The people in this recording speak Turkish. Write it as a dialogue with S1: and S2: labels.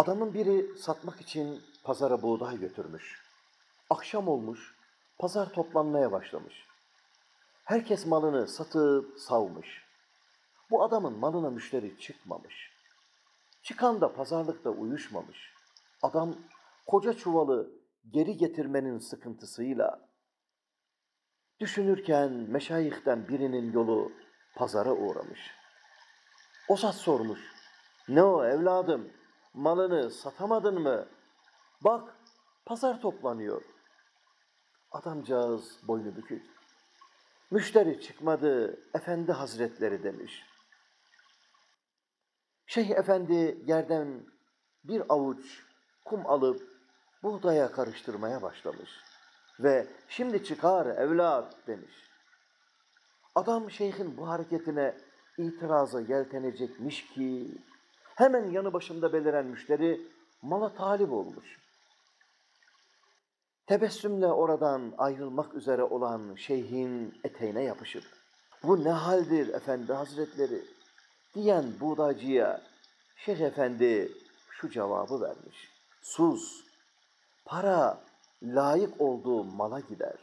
S1: Adamın biri satmak için pazara buğday götürmüş. Akşam olmuş, pazar toplanmaya başlamış. Herkes malını satıp savmış. Bu adamın malına müşteri çıkmamış. Çıkan da pazarlıkta uyuşmamış. Adam koca çuvalı geri getirmenin sıkıntısıyla düşünürken meşayihten birinin yolu pazara uğramış. O zat sormuş. Ne o evladım? Malını satamadın mı? Bak pazar toplanıyor. Adamcağız boynu bükük. Müşteri çıkmadı efendi hazretleri demiş. Şeyh efendi yerden bir avuç kum alıp buğdaya karıştırmaya başlamış. Ve şimdi çıkar evlat demiş. Adam şeyhin bu hareketine itiraza yeltenecekmiş ki hemen yanı başında beliren müşteri mala talip olmuş. Tebessümle oradan ayrılmak üzere olan şeyhin eteğine yapışıp bu ne haldir efendi hazretleri diyen buğdacıya Şeyh efendi şu cevabı vermiş. Sus, para layık olduğu mala gider.